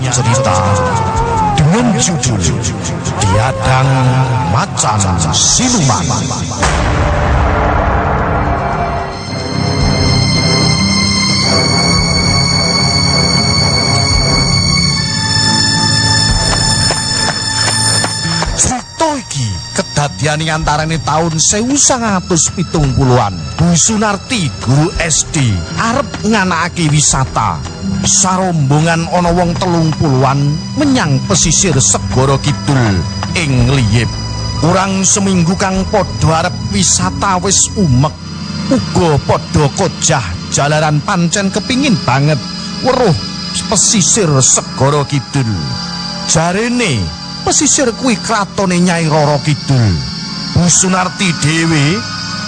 cerita dengan judul Tiadang Macan Siluman. Ing antarane taun 1970-an. Bu Sunarti, guru SD, arep nganakake wisata. Sarombongan ana wong telung puluhan menyang pesisir Segara Kidul ing Liyip. Kurang seminggu kang padha arep wisata wis umek. Uga padha kojah jalaran pancen kepingin banget weruh pesisir Segara Kidul. Jarene pesisir kuwi kratone Nyai Roro Kidul. Bu Sunarti dhewe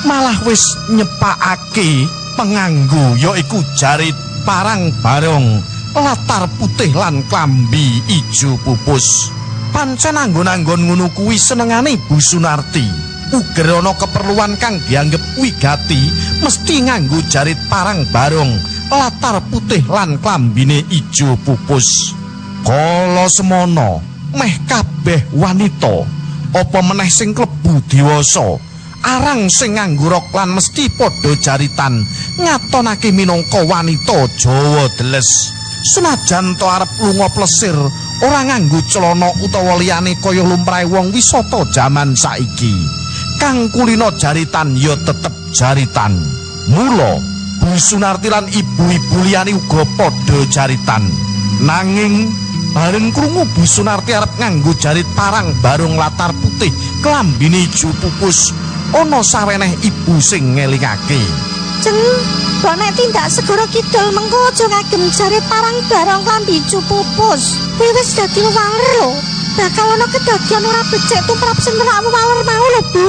malah wis nyepakake penganggo yaiku jarit parang barong latar putih lan klambi ijo pupus. Pancen anggon-anggon ngono kuwi senengane Bu Sunarti. Uger ana keperluan kang dianggep wigati mesti nganggo jarit parang barong latar putih lan klambine ijo pupus. Kala semono meh kabeh wanita apa meneh sing klebu dewasa arang sing nganggo rok lan mesti padha jaritan ngatonake minangka wanita Jawa deles. Senajan to arep lunga plesir ora nganggo celana utawa liyane kaya lumrahe wong wisata jaman saiki. Kang kulino jaritan ya tetep jaritan. Mula Bu Sunarti lan ibu-ibu liyane uga padha jaritan. Nanging bareng krungu Bu Sunarti arep nganggo jarit parang barung latar putih klambine ijo pupus ana saweneh ibu sing ngelingake Jeng, nek tindak segara kidul mengko aja ngagem jarit parang barang klambi pupus. Kuwi wis dadi waler lho. Bakal ana kedadian ora becik tumrap sing awakmu waler mau lho, Bu.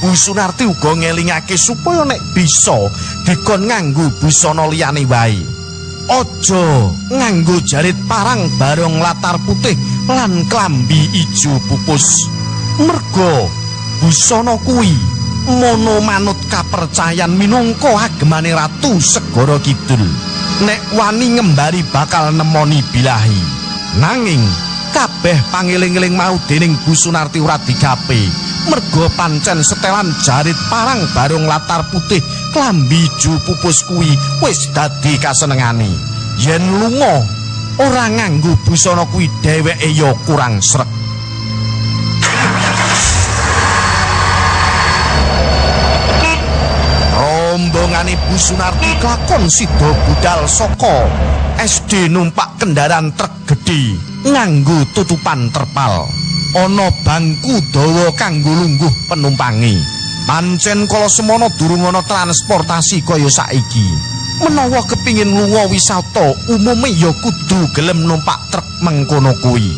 Bu Sunarti uga ngelingake supaya nek bisa dikon nganggo busana liyane wae. Aja nganggo jarit parang barong latar putih lan klambi ijo pupus. Merga busana kuwi mono manut kapercayan minangka agemane ratu segara kidul. Nek wani ngembari bakal nemoni bilahi. Nanging kabeh pangeling-eling mau dening Bu Sunarti ora digape. merga pancen setelan jarit parang barung latar putih klambi ijo pupus kuwi wis dadi kasenengane. Yen lunga ora nganggo busana kuwi dheweke ya kurang srek. Rombongane Bu Sunarti klakon sida budal saka SD numpak kendaraan truk gedhe nganggo tutupan terpal ana bangku dawa kanggo lungguh penumpangi. Pancen kala semono durung ana transportasi kaya saiki. Menawa kepingin lunga wisata, umume ya kudu gelem numpak truk mengkono kuwi.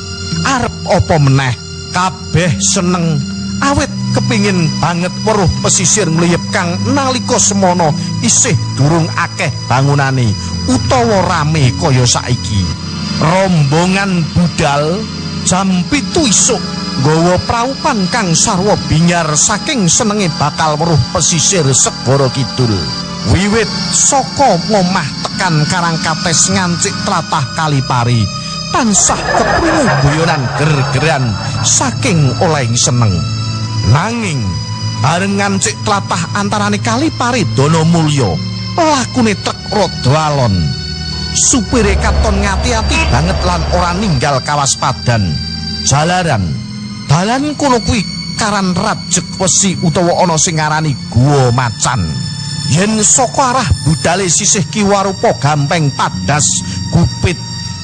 Arep apa meneh? Kabeh seneng awet kepingin banget weruh pesisir ngliyep kang nalika semono isih durung akeh bangunane utawa rame kaya saiki. Rombongan budal jam pitu isuk nggawa praupan kang sarwa binyar saking senenge bakal weruh pesisir segara kidul. Wiwit saka ngomah tekan karangkates ngancik tlatah kalipari tansah keprungu guyonan ger-geran saking olehing seneng. Nanging bareng ngancik tlatah antarane kalipari dono mulya lakune truk rada alon supire katon ngati-ati banget lan ora ninggal kawaspadan. Jalaran. Dalan kono kuwi karan rajek wesi utawa ana sing ngarani guwa macan. Yen saka arah budale sisih kiwa rupa gampeng padas gupit.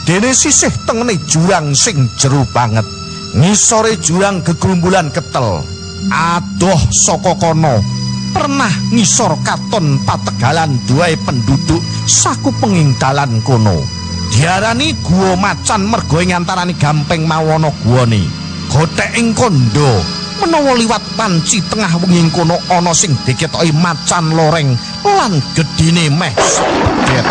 Dene sisih tengene jurang sing jero banget. Ngisore jurang gegrumbulan ketel. Adoh saka kono pernah ngisor katon pategalan duwe penduduk saku pengingdalan kono. Diarani guwa macan mergo ing antarane gampeng mawono guwane. Gotek ing kondo menawa liwat panci tengah wengi kono ana sing diketoki macan loreng lan gedine meh sepedet.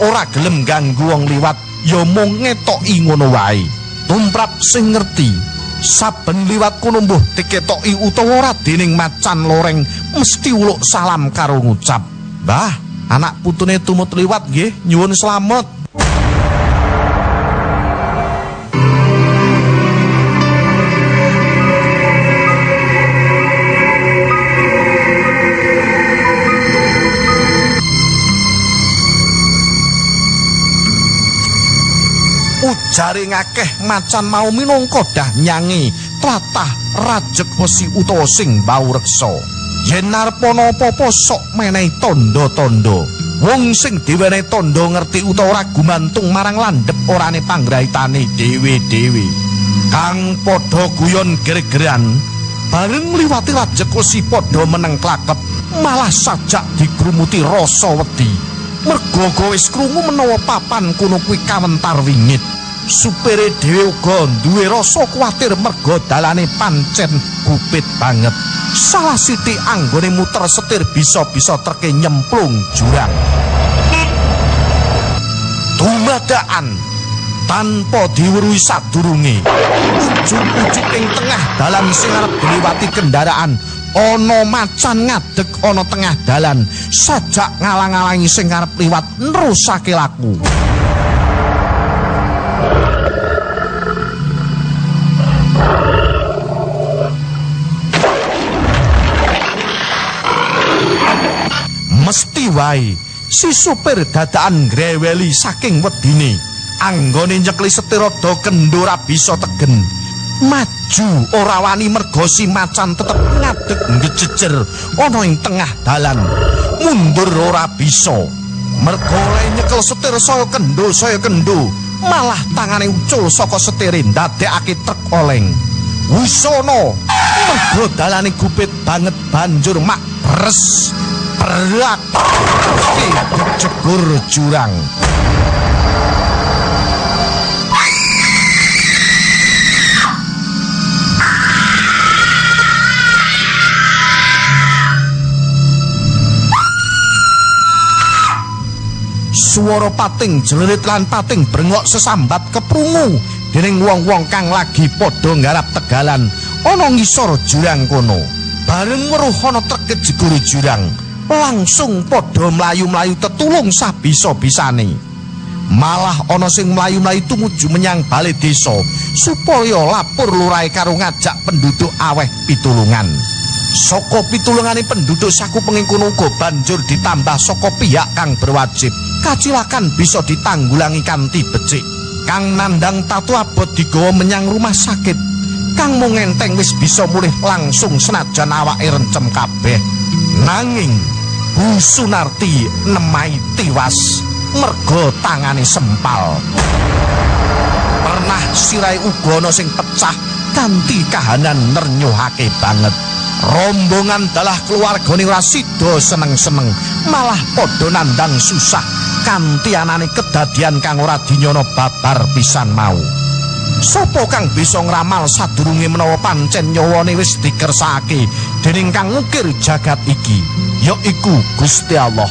Ora gelem ganggu wong liwat ya mung ngetoki ngono wae. Tumrap sing ngerti saben liwat kono mbuh diketoki utawa ora dening macan loreng mesti uluk salam karo ngucap. Mbah anak putune tumut liwat nggih nyuwun slamet ujare ngakeh macan mau minangka dah nyangi tlatah rajek wesi utawa sing bau reksa. Yen apa-apa sok menehi tondo-tondo wong sing diwenehi tondo ngerti utawa ora gumantung marang landhep orane panggraitane dhewe-dhewe. Kang padha guyon ger-geran bareng ngliwati rajek wesi padha meneng klakep malah sajak digrumuti rasa wedi. Mergo wis krungu menawa papan kuno kuwi kawentar wingit supire dhewe uga duwe rasa kuwatir merga dalane pancen kupit banget. Salah sithik anggone muter setir bisa-bisa treke nyemplung jurang. Dumadaan tanpa diweruhi sadurunge. Ujug-ujug ing tengah sing arep diliwati kendaraan ana macan ngadeg ana tengah dalan sajak ngalang-alangi sing arep liwat nerusake laku. Wae si supir dadaan greweli saking wedine. Anggone nyekli setir rada kendora bisa tegen. Maju ora wani mergo si macan tetep ngadeg ngejejer ana ing tengah dalan. Mundur ora bisa. Mergo nyekel setir saya kendo saya kendo malah tangane ucul saka setire ndadekake truk oleng. Wisono mergo dalane gupit banget banjur mak res berak jegur jurang. Suara pating jelerit lan pating brengok sesambat keprungu. Dening wong-wong kang lagi padha nggarap tegalan ana ngisor jurang kono. Bareng weruh ana trek jegur jurang, langsung padha mlayu-mlayu tetulung sabisa-bisane. Malah ana sing mlayu-mlayu tumuju menyang bale desa supaya lapor lurahe karo ngajak penduduk aweh pitulungan. Saka pitulungane penduduk saku pengingkun uga banjur ditambah saka pihak kang berwajib. Kacilakan bisa ditanggulangi kanthi becik. Kang nandang tatu abot digawa menyang rumah sakit. Kang mung enteng wis bisa mulih langsung senajan awake rencem kabeh. Nanging Bu Sunarti nemai tiwas mergo tangane sempal. Pernah sirai uga ana sing pecah kanthi kahanan nernyuhake banget. Rombongan dalah keluargane ora sida seneng-seneng, malah padha nandang susah kanthi anane kedadian kang ora dinyono babar pisan mau. Sopo kang bisa ngramal sadurunge menawa pancen nyawane wis dikersake dening kang ngukir jagat iki yaiku Gusti Allah.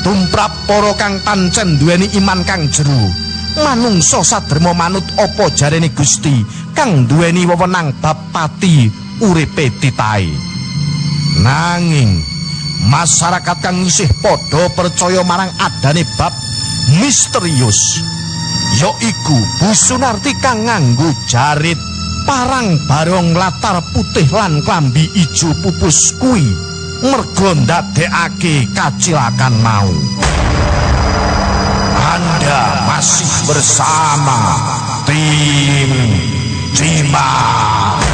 Tumrap para kang pancen duweni iman kang jero. Manungsa sadherma manut apa jarene Gusti kang duweni wewenang bab pati uripe titahe? Nanging masyarakat kang isih padha percaya marang adane bab misterius yaiku Bu Sunarti kang nganggo jarit parang barong latar putih lan klambi ijo pupus kuwi. Mergo ndadekake kacilakan mau. Anda masih bersama tim Cimak